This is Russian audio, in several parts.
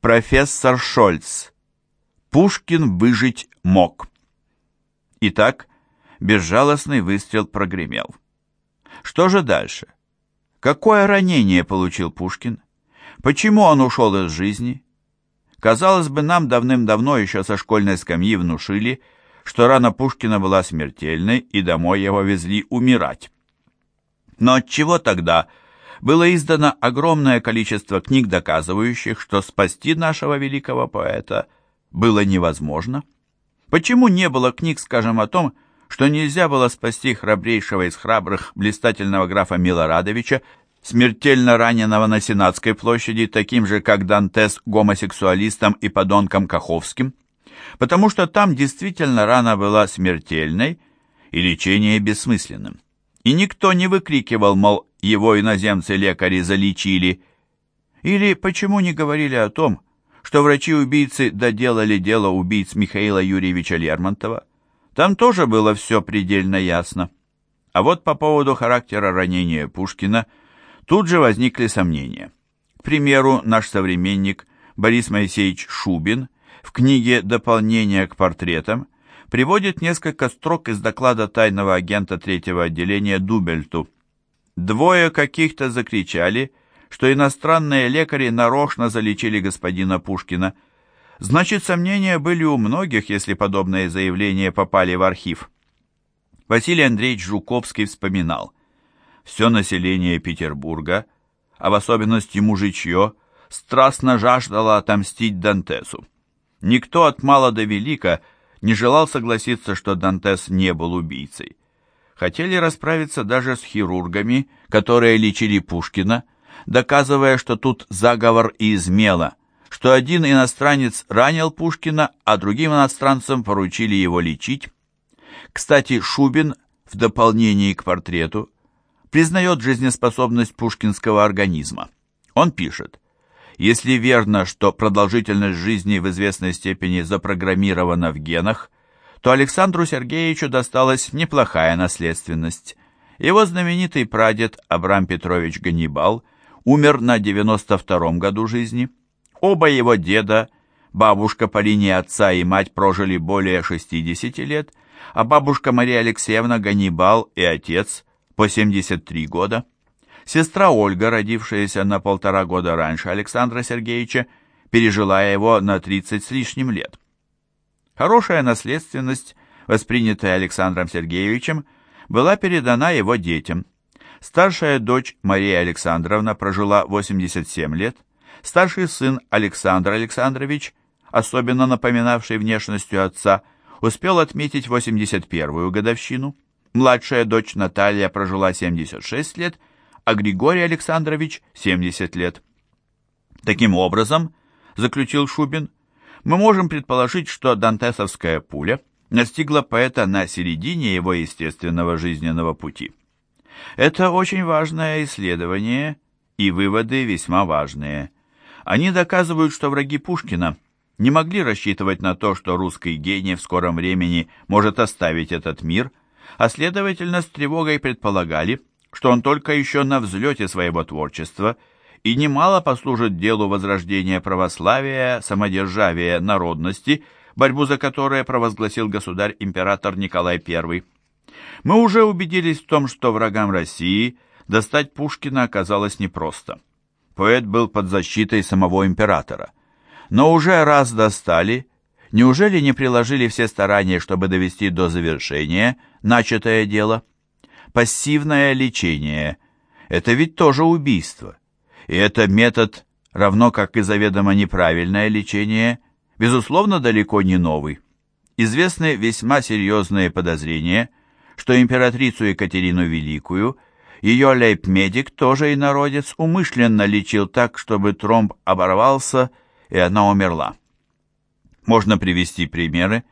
Профессор Шольц. Пушкин выжить мог. Итак, безжалостный выстрел прогремел. Что же дальше? Какое ранение получил Пушкин? Почему он ушел из жизни? Казалось бы, нам давным-давно еще со школьной скамьи внушили, что рана Пушкина была смертельной, и домой его везли умирать. Но от чего тогда было издано огромное количество книг, доказывающих, что спасти нашего великого поэта было невозможно? Почему не было книг, скажем, о том, что нельзя было спасти храбрейшего из храбрых, блистательного графа Милорадовича, смертельно раненого на Сенатской площади, таким же, как Дантес, гомосексуалистом и подонком Каховским? Потому что там действительно рана была смертельной и лечение бессмысленным. И никто не выкрикивал, мол, его иноземцы-лекари залечили. Или почему не говорили о том, что врачи-убийцы доделали дело убийц Михаила Юрьевича Лермонтова? Там тоже было все предельно ясно. А вот по поводу характера ранения Пушкина тут же возникли сомнения. К примеру, наш современник Борис Моисеевич Шубин в книге «Дополнение к портретам» приводит несколько строк из доклада тайного агента третьего отделения Дубельту. Двое каких-то закричали, что иностранные лекари нарочно залечили господина Пушкина – Значит, сомнения были у многих, если подобные заявления попали в архив. Василий Андреевич Жуковский вспоминал. Все население Петербурга, а в особенности мужичье, страстно жаждало отомстить Дантесу. Никто от мала до велика не желал согласиться, что Дантес не был убийцей. Хотели расправиться даже с хирургами, которые лечили Пушкина, доказывая, что тут заговор и измела, что один иностранец ранил Пушкина, а другим иностранцам поручили его лечить. Кстати, Шубин в дополнении к портрету признает жизнеспособность пушкинского организма. Он пишет, если верно, что продолжительность жизни в известной степени запрограммирована в генах, то Александру Сергеевичу досталась неплохая наследственность. Его знаменитый прадед Абрам Петрович Ганнибал умер на 92-м году жизни, Оба его деда, бабушка по линии отца и мать прожили более 60 лет, а бабушка Мария Алексеевна Ганнибал и отец по 73 года. Сестра Ольга, родившаяся на полтора года раньше Александра Сергеевича, пережила его на 30 с лишним лет. Хорошая наследственность, воспринятая Александром Сергеевичем, была передана его детям. Старшая дочь Мария Александровна прожила 87 лет, Старший сын Александр Александрович, особенно напоминавший внешностью отца, успел отметить 81-ю годовщину. Младшая дочь Наталья прожила 76 лет, а Григорий Александрович – 70 лет. Таким образом, заключил Шубин, мы можем предположить, что дантесовская пуля настигла поэта на середине его естественного жизненного пути. Это очень важное исследование, и выводы весьма важные – они доказывают, что враги Пушкина не могли рассчитывать на то, что русский гений в скором времени может оставить этот мир, а следовательно с тревогой предполагали, что он только еще на взлете своего творчества и немало послужит делу возрождения православия, самодержавия, народности, борьбу за которое провозгласил государь-император Николай I. Мы уже убедились в том, что врагам России достать Пушкина оказалось непросто поэт был под защитой самого императора. Но уже раз достали, неужели не приложили все старания, чтобы довести до завершения начатое дело? Пассивное лечение – это ведь тоже убийство. И это метод, равно как и заведомо неправильное лечение, безусловно, далеко не новый. Известны весьма серьезные подозрения, что императрицу Екатерину Великую – ее лейб-медик, тоже инородец, умышленно лечил так, чтобы тромб оборвался, и она умерла. Можно привести примеры,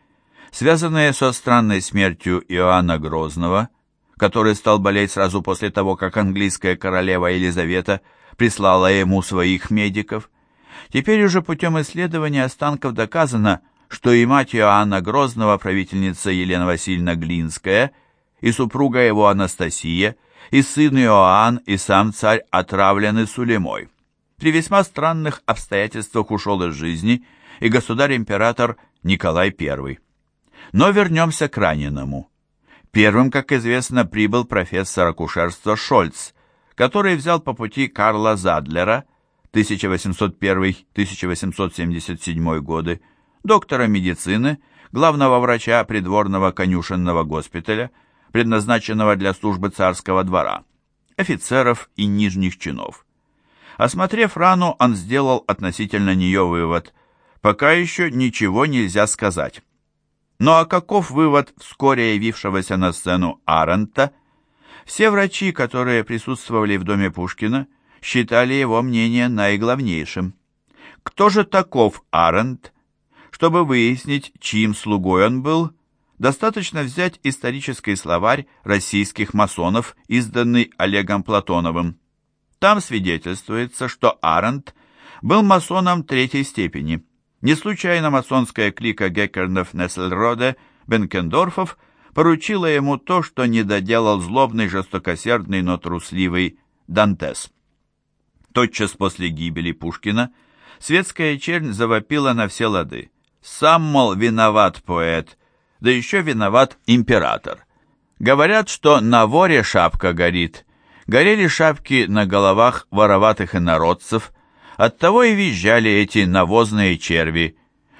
связанные со странной смертью Иоанна Грозного, который стал болеть сразу после того, как английская королева Елизавета прислала ему своих медиков. Теперь уже путем исследования останков доказано, что и мать Иоанна Грозного, правительница Елена Васильевна Глинская, и супруга его Анастасия – и сын Иоанн, и сам царь отравлены Сулемой. при весьма странных обстоятельствах ушел из жизни и государь-император Николай I. Но вернемся к раненому. Первым, как известно, прибыл профессор акушерства Шольц, который взял по пути Карла Задлера 1801-1877 годы, доктора медицины, главного врача придворного конюшенного госпиталя, предназначенного для службы царского двора, офицеров и нижних чинов. Осмотрев рану, он сделал относительно нее вывод. Пока еще ничего нельзя сказать. Ну а каков вывод вскоре явившегося на сцену Арента? Все врачи, которые присутствовали в доме Пушкина, считали его мнение наиглавнейшим. Кто же таков Арент? Чтобы выяснить, чьим слугой он был, достаточно взять исторический словарь российских масонов, изданный Олегом Платоновым. Там свидетельствуется, что Арент был масоном третьей степени. Не случайно масонская клика Геккернов, Нессельроде, Бенкендорфов поручила ему то, что не доделал злобный, жестокосердный, но трусливый Дантес. Тотчас после гибели Пушкина светская чернь завопила на все лады. Сам, мол, виноват поэт, да еще виноват император. Говорят, что на воре шапка горит. Горели шапки на головах вороватых инородцев, оттого и визжали эти навозные черви.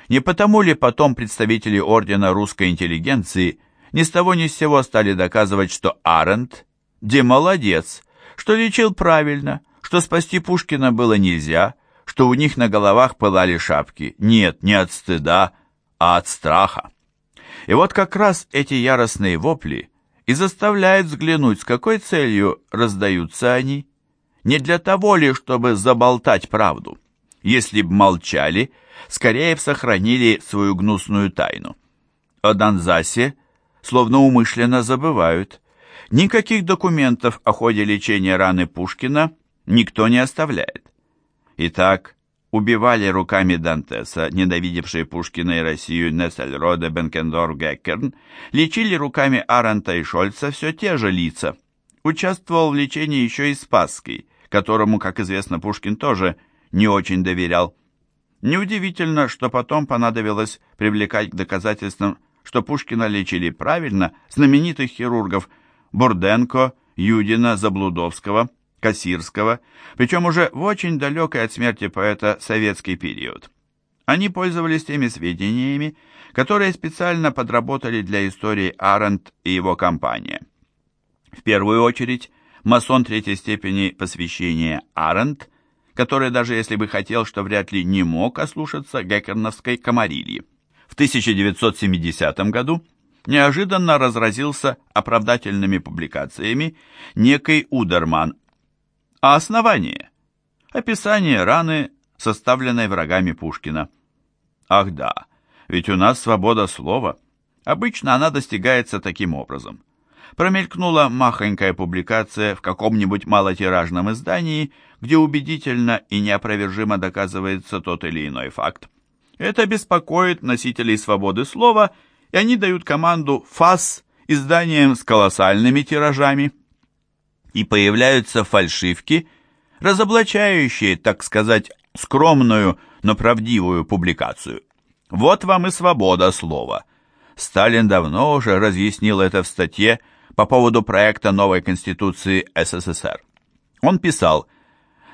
Не потому ли потом представители Ордена русской интеллигенции ни с того ни с сего стали доказывать, что Арент, де молодец, что лечил правильно, что спасти Пушкина было нельзя, что у них на головах пылали шапки. Нет, не от стыда, а от страха. И вот как раз эти яростные вопли и заставляют взглянуть, с какой целью раздаются они. Не для того ли, чтобы заболтать правду? Если б молчали, скорее б сохранили свою гнусную тайну. О Донзасе словно умышленно забывают. Никаких документов о ходе лечения раны Пушкина – никто не оставляет. Итак, убивали руками Дантеса, ненавидевшие Пушкина и Россию Нессельроде, Бенкендорф, Геккерн, лечили руками Аранта и Шольца все те же лица. Участвовал в лечении еще и Спасский, которому, как известно, Пушкин тоже не очень доверял. Неудивительно, что потом понадобилось привлекать к доказательствам, что Пушкина лечили правильно, знаменитых хирургов Бурденко, Юдина, Заблудовского – Кассирского, причем уже в очень далекой от смерти поэта советский период. Они пользовались теми сведениями, которые специально подработали для истории Арент и его компания. В первую очередь, масон третьей степени посвящения Арент, который даже если бы хотел, что вряд ли не мог ослушаться геккерновской комарильи. В 1970 году неожиданно разразился оправдательными публикациями некий Удерман, а основание? Описание раны, составленной врагами Пушкина. Ах да, ведь у нас свобода слова. Обычно она достигается таким образом. Промелькнула махонькая публикация в каком-нибудь малотиражном издании, где убедительно и неопровержимо доказывается тот или иной факт. Это беспокоит носителей свободы слова, и они дают команду «ФАС» изданием с колоссальными тиражами и появляются фальшивки, разоблачающие, так сказать, скромную, но правдивую публикацию. Вот вам и свобода слова. Сталин давно уже разъяснил это в статье по поводу проекта новой Конституции СССР. Он писал,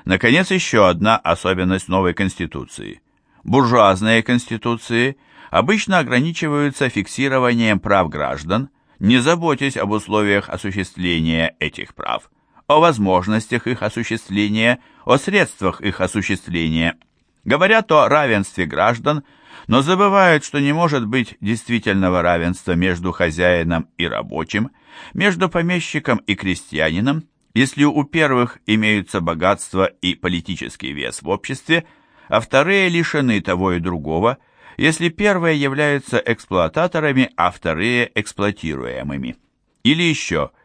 наконец, еще одна особенность новой Конституции. Буржуазные Конституции обычно ограничиваются фиксированием прав граждан, не заботясь об условиях осуществления этих прав о возможностях их осуществления, о средствах их осуществления. Говорят о равенстве граждан, но забывают, что не может быть действительного равенства между хозяином и рабочим, между помещиком и крестьянином, если у первых имеются богатство и политический вес в обществе, а вторые лишены того и другого, если первые являются эксплуататорами, а вторые эксплуатируемыми. Или еще –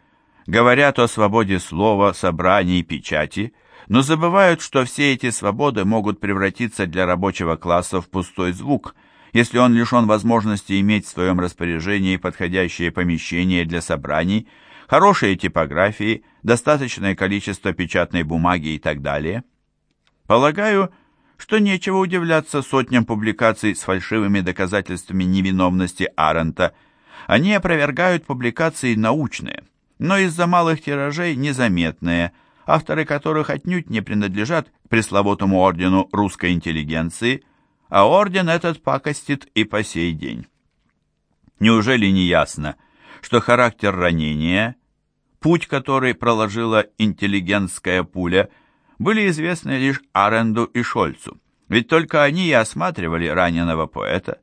говорят о свободе слова, собраний, печати, но забывают, что все эти свободы могут превратиться для рабочего класса в пустой звук, если он лишен возможности иметь в своем распоряжении подходящее помещение для собраний, хорошие типографии, достаточное количество печатной бумаги и так далее. Полагаю, что нечего удивляться сотням публикаций с фальшивыми доказательствами невиновности Арента. Они опровергают публикации научные, но из-за малых тиражей незаметные, авторы которых отнюдь не принадлежат пресловутому ордену русской интеллигенции, а орден этот пакостит и по сей день. Неужели не ясно, что характер ранения, путь, который проложила интеллигентская пуля, были известны лишь Аренду и Шольцу, ведь только они и осматривали раненого поэта.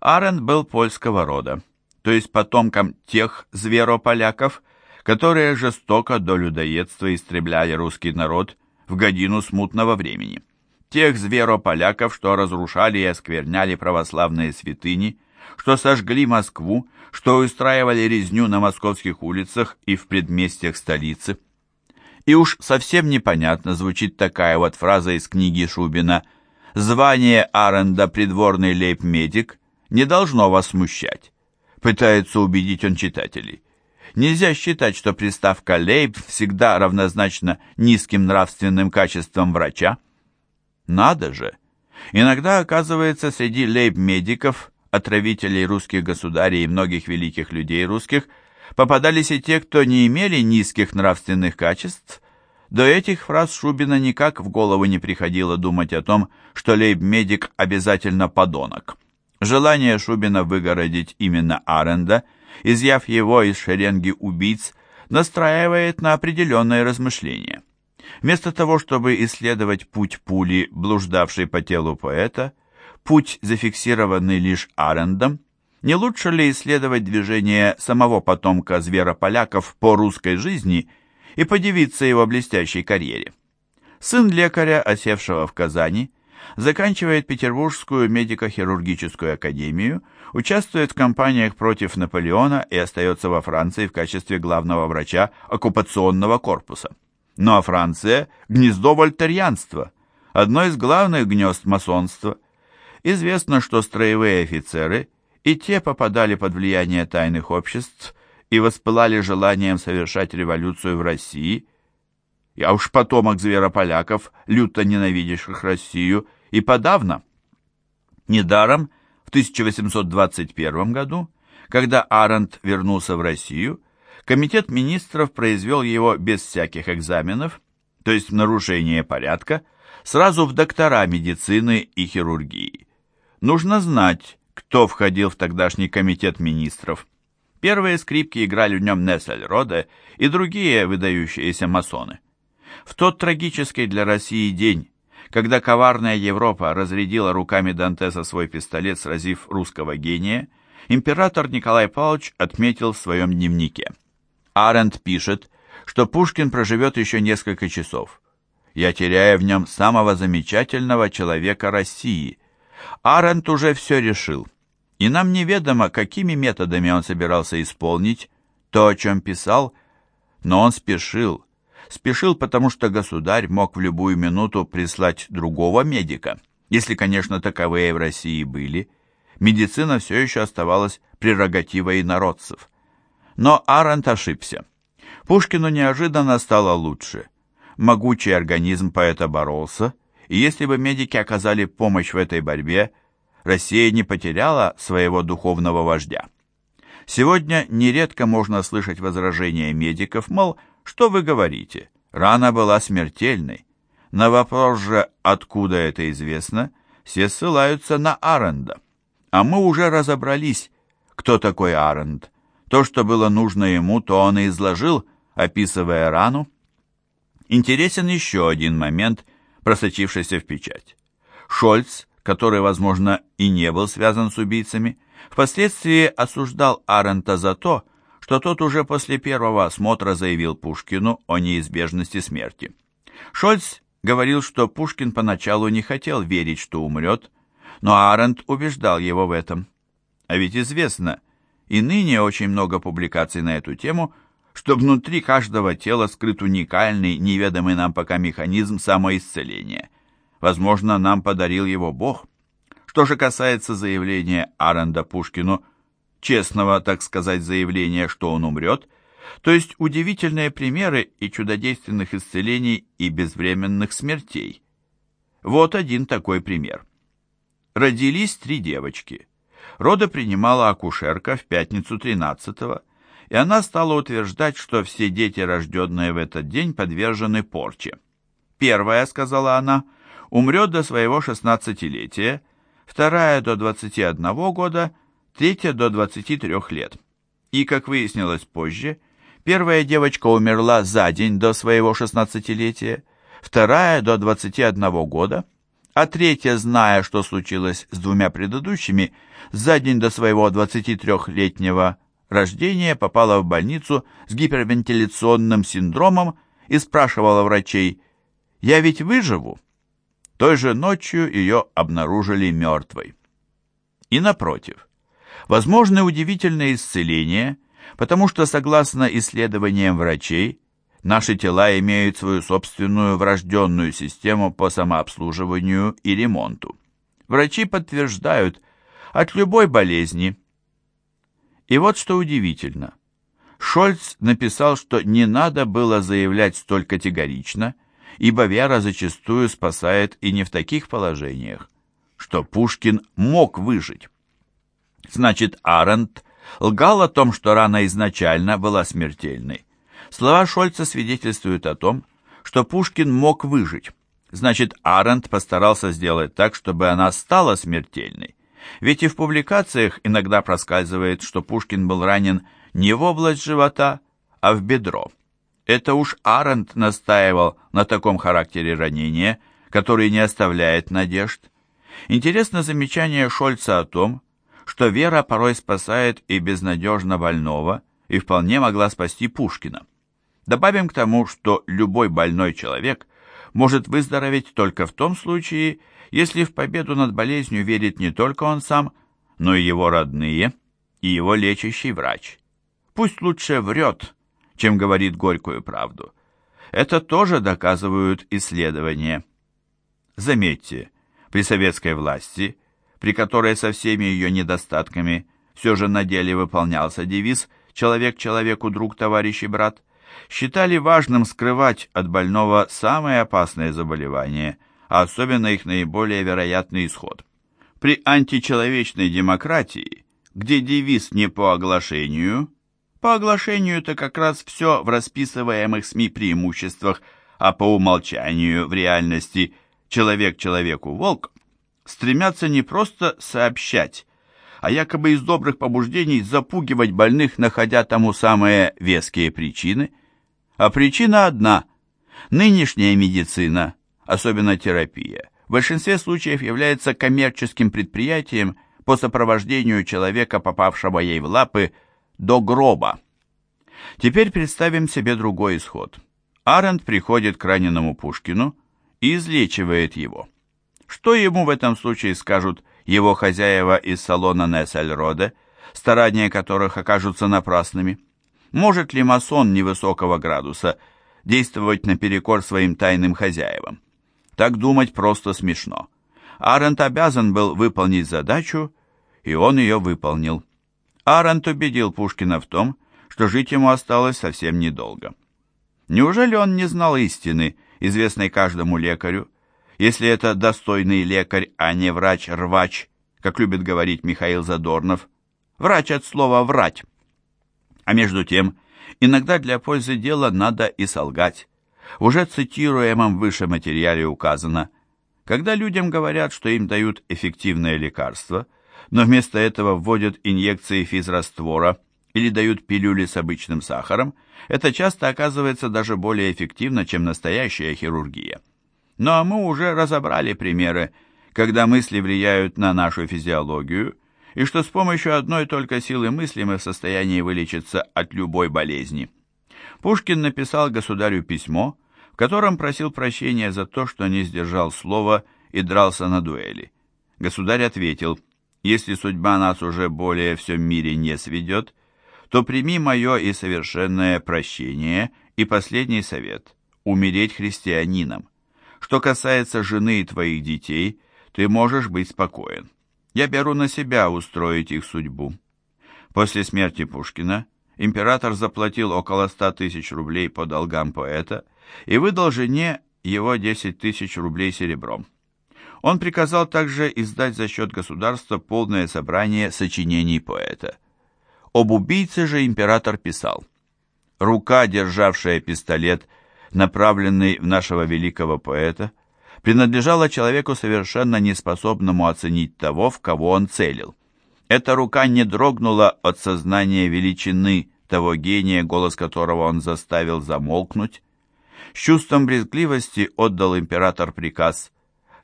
Аренд был польского рода, то есть потомком тех зверополяков, которые жестоко до людоедства истребляли русский народ в годину смутного времени. Тех зверополяков, что разрушали и оскверняли православные святыни, что сожгли Москву, что устраивали резню на московских улицах и в предместьях столицы. И уж совсем непонятно звучит такая вот фраза из книги Шубина «Звание Аренда придворный лейб-медик не должно вас смущать», пытается убедить он читателей. Нельзя считать, что приставка «лейб» всегда равнозначна низким нравственным качествам врача. Надо же! Иногда оказывается среди лейб-медиков, отравителей русских государей и многих великих людей русских, попадались и те, кто не имели низких нравственных качеств. До этих фраз Шубина никак в голову не приходило думать о том, что лейб-медик обязательно подонок. Желание Шубина выгородить именно Аренда – изъяв его из шеренги убийц, настраивает на определенные размышления. Вместо того, чтобы исследовать путь пули, блуждавшей по телу поэта, путь, зафиксированный лишь Арендом, не лучше ли исследовать движение самого потомка зверополяков по русской жизни и подивиться его блестящей карьере? Сын лекаря, осевшего в Казани, заканчивает Петербургскую медико-хирургическую академию, участвует в кампаниях против Наполеона и остается во Франции в качестве главного врача оккупационного корпуса. Ну а Франция – гнездо вольтерьянства, одно из главных гнезд масонства. Известно, что строевые офицеры и те попадали под влияние тайных обществ и воспылали желанием совершать революцию в России. Я уж потомок зверополяков, люто ненавидящих Россию – и подавно. Недаром в 1821 году, когда Арендт вернулся в Россию, Комитет министров произвел его без всяких экзаменов, то есть в нарушение порядка, сразу в доктора медицины и хирургии. Нужно знать, кто входил в тогдашний комитет министров. Первые скрипки играли в нем Нессельроде и другие выдающиеся масоны. В тот трагический для России день, когда коварная Европа разрядила руками Дантеса свой пистолет, сразив русского гения, император Николай Павлович отметил в своем дневнике. Аренд пишет, что Пушкин проживет еще несколько часов. Я теряю в нем самого замечательного человека России. Аренд уже все решил, и нам неведомо, какими методами он собирался исполнить то, о чем писал, но он спешил, Спешил, потому что государь мог в любую минуту прислать другого медика. Если, конечно, таковые в России были. Медицина все еще оставалась прерогативой народцев. Но Арент ошибся. Пушкину неожиданно стало лучше. Могучий организм поэта боролся, и если бы медики оказали помощь в этой борьбе, Россия не потеряла своего духовного вождя. Сегодня нередко можно слышать возражения медиков, мол, что вы говорите? Рана была смертельной. На вопрос же, откуда это известно, все ссылаются на Аренда. А мы уже разобрались, кто такой Аренд. То, что было нужно ему, то он и изложил, описывая рану. Интересен еще один момент, просочившийся в печать. Шольц, который, возможно, и не был связан с убийцами, впоследствии осуждал Арента за то, что тот уже после первого осмотра заявил Пушкину о неизбежности смерти. Шольц говорил, что Пушкин поначалу не хотел верить, что умрет, но Арендт убеждал его в этом. А ведь известно, и ныне очень много публикаций на эту тему, что внутри каждого тела скрыт уникальный, неведомый нам пока механизм самоисцеления. Возможно, нам подарил его Бог. Что же касается заявления Аренда Пушкину честного, так сказать, заявления, что он умрет, то есть удивительные примеры и чудодейственных исцелений и безвременных смертей. Вот один такой пример. Родились три девочки. Роды принимала акушерка в пятницу 13-го, и она стала утверждать, что все дети, рожденные в этот день, подвержены порче. Первая, сказала она, умрет до своего шестнадцатилетия, вторая до 21 года, третья до 23 лет. И, как выяснилось позже, первая девочка умерла за день до своего шестнадцатилетия, вторая до 21 года, а третья, зная, что случилось с двумя предыдущими, за день до своего 23-летнего рождения попала в больницу с гипервентиляционным синдромом и спрашивала врачей, «Я ведь выживу?» Той же ночью ее обнаружили мертвой. И напротив, возможны удивительные исцеления, потому что, согласно исследованиям врачей, Наши тела имеют свою собственную врожденную систему по самообслуживанию и ремонту. Врачи подтверждают, от любой болезни. И вот что удивительно. Шольц написал, что не надо было заявлять столь категорично, ибо вера зачастую спасает и не в таких положениях, что Пушкин мог выжить. Значит, Арендт лгал о том, что рана изначально была смертельной. Слова Шольца свидетельствуют о том, что Пушкин мог выжить. Значит, Арендт постарался сделать так, чтобы она стала смертельной. Ведь и в публикациях иногда проскальзывает, что Пушкин был ранен не в область живота, а в бедро. Это уж Арендт настаивал на таком характере ранения, который не оставляет надежд. Интересно замечание Шольца о том, что вера порой спасает и безнадежно больного, и вполне могла спасти Пушкина. Добавим к тому, что любой больной человек может выздороветь только в том случае, если в победу над болезнью верит не только он сам, но и его родные, и его лечащий врач. Пусть лучше врет, чем говорит горькую правду. Это тоже доказывают исследования. Заметьте, при советской власти, при которой со всеми ее недостатками все же на деле выполнялся девиз «Человек человеку, друг, товарищ и брат», считали важным скрывать от больного самые опасные заболевания, а особенно их наиболее вероятный исход. При античеловечной демократии, где девиз не по оглашению, по оглашению это как раз все в расписываемых СМИ преимуществах, а по умолчанию в реальности «человек человеку волк», стремятся не просто сообщать, а якобы из добрых побуждений запугивать больных, находя тому самые веские причины – а причина одна. Нынешняя медицина, особенно терапия, в большинстве случаев является коммерческим предприятием по сопровождению человека, попавшего ей в лапы, до гроба. Теперь представим себе другой исход. Аренд приходит к раненому Пушкину и излечивает его. Что ему в этом случае скажут его хозяева из салона Нессельроде, старания которых окажутся напрасными? Может ли масон невысокого градуса действовать наперекор своим тайным хозяевам? Так думать просто смешно. Арент обязан был выполнить задачу, и он ее выполнил. Арент убедил Пушкина в том, что жить ему осталось совсем недолго. Неужели он не знал истины, известной каждому лекарю, если это достойный лекарь, а не врач-рвач, как любит говорить Михаил Задорнов? Врач от слова «врать». А между тем, иногда для пользы дела надо и солгать. В уже цитируемом выше материале указано, когда людям говорят, что им дают эффективное лекарство, но вместо этого вводят инъекции физраствора или дают пилюли с обычным сахаром, это часто оказывается даже более эффективно, чем настоящая хирургия. Ну а мы уже разобрали примеры, когда мысли влияют на нашу физиологию – и что с помощью одной только силы мысли мы в состоянии вылечиться от любой болезни. Пушкин написал государю письмо, в котором просил прощения за то, что не сдержал слова и дрался на дуэли. Государь ответил, «Если судьба нас уже более в всем мире не сведет, то прими мое и совершенное прощение и последний совет – умереть христианином. Что касается жены и твоих детей, ты можешь быть спокоен». Я беру на себя устроить их судьбу. После смерти Пушкина император заплатил около ста тысяч рублей по долгам поэта и выдал жене его десять тысяч рублей серебром. Он приказал также издать за счет государства полное собрание сочинений поэта. Об убийце же император писал «Рука, державшая пистолет, направленный в нашего великого поэта, принадлежала человеку совершенно неспособному оценить того, в кого он целил. Эта рука не дрогнула от сознания величины того гения, голос которого он заставил замолкнуть. С чувством брезгливости отдал император приказ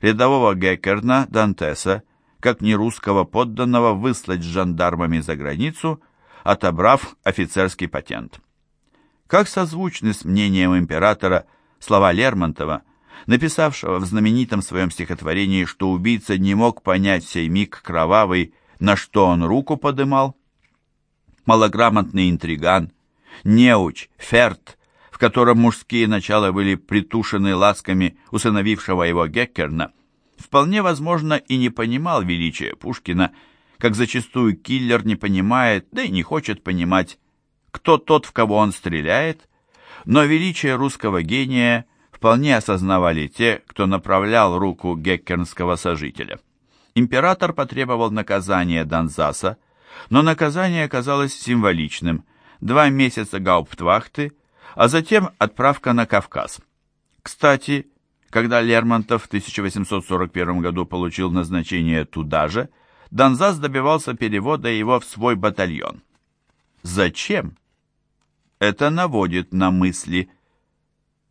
рядового Геккерна Дантеса, как нерусского подданного, выслать с жандармами за границу, отобрав офицерский патент. Как созвучны с мнением императора слова Лермонтова, написавшего в знаменитом своем стихотворении, что убийца не мог понять сей миг кровавый, на что он руку подымал? Малограмотный интриган, неуч, ферт, в котором мужские начала были притушены ласками усыновившего его Геккерна, вполне возможно и не понимал величия Пушкина, как зачастую киллер не понимает, да и не хочет понимать, кто тот, в кого он стреляет, но величие русского гения вполне осознавали те, кто направлял руку геккернского сожителя. Император потребовал наказания Донзаса, но наказание оказалось символичным – два месяца гауптвахты, а затем отправка на Кавказ. Кстати, когда Лермонтов в 1841 году получил назначение туда же, Донзас добивался перевода его в свой батальон. Зачем? Это наводит на мысли –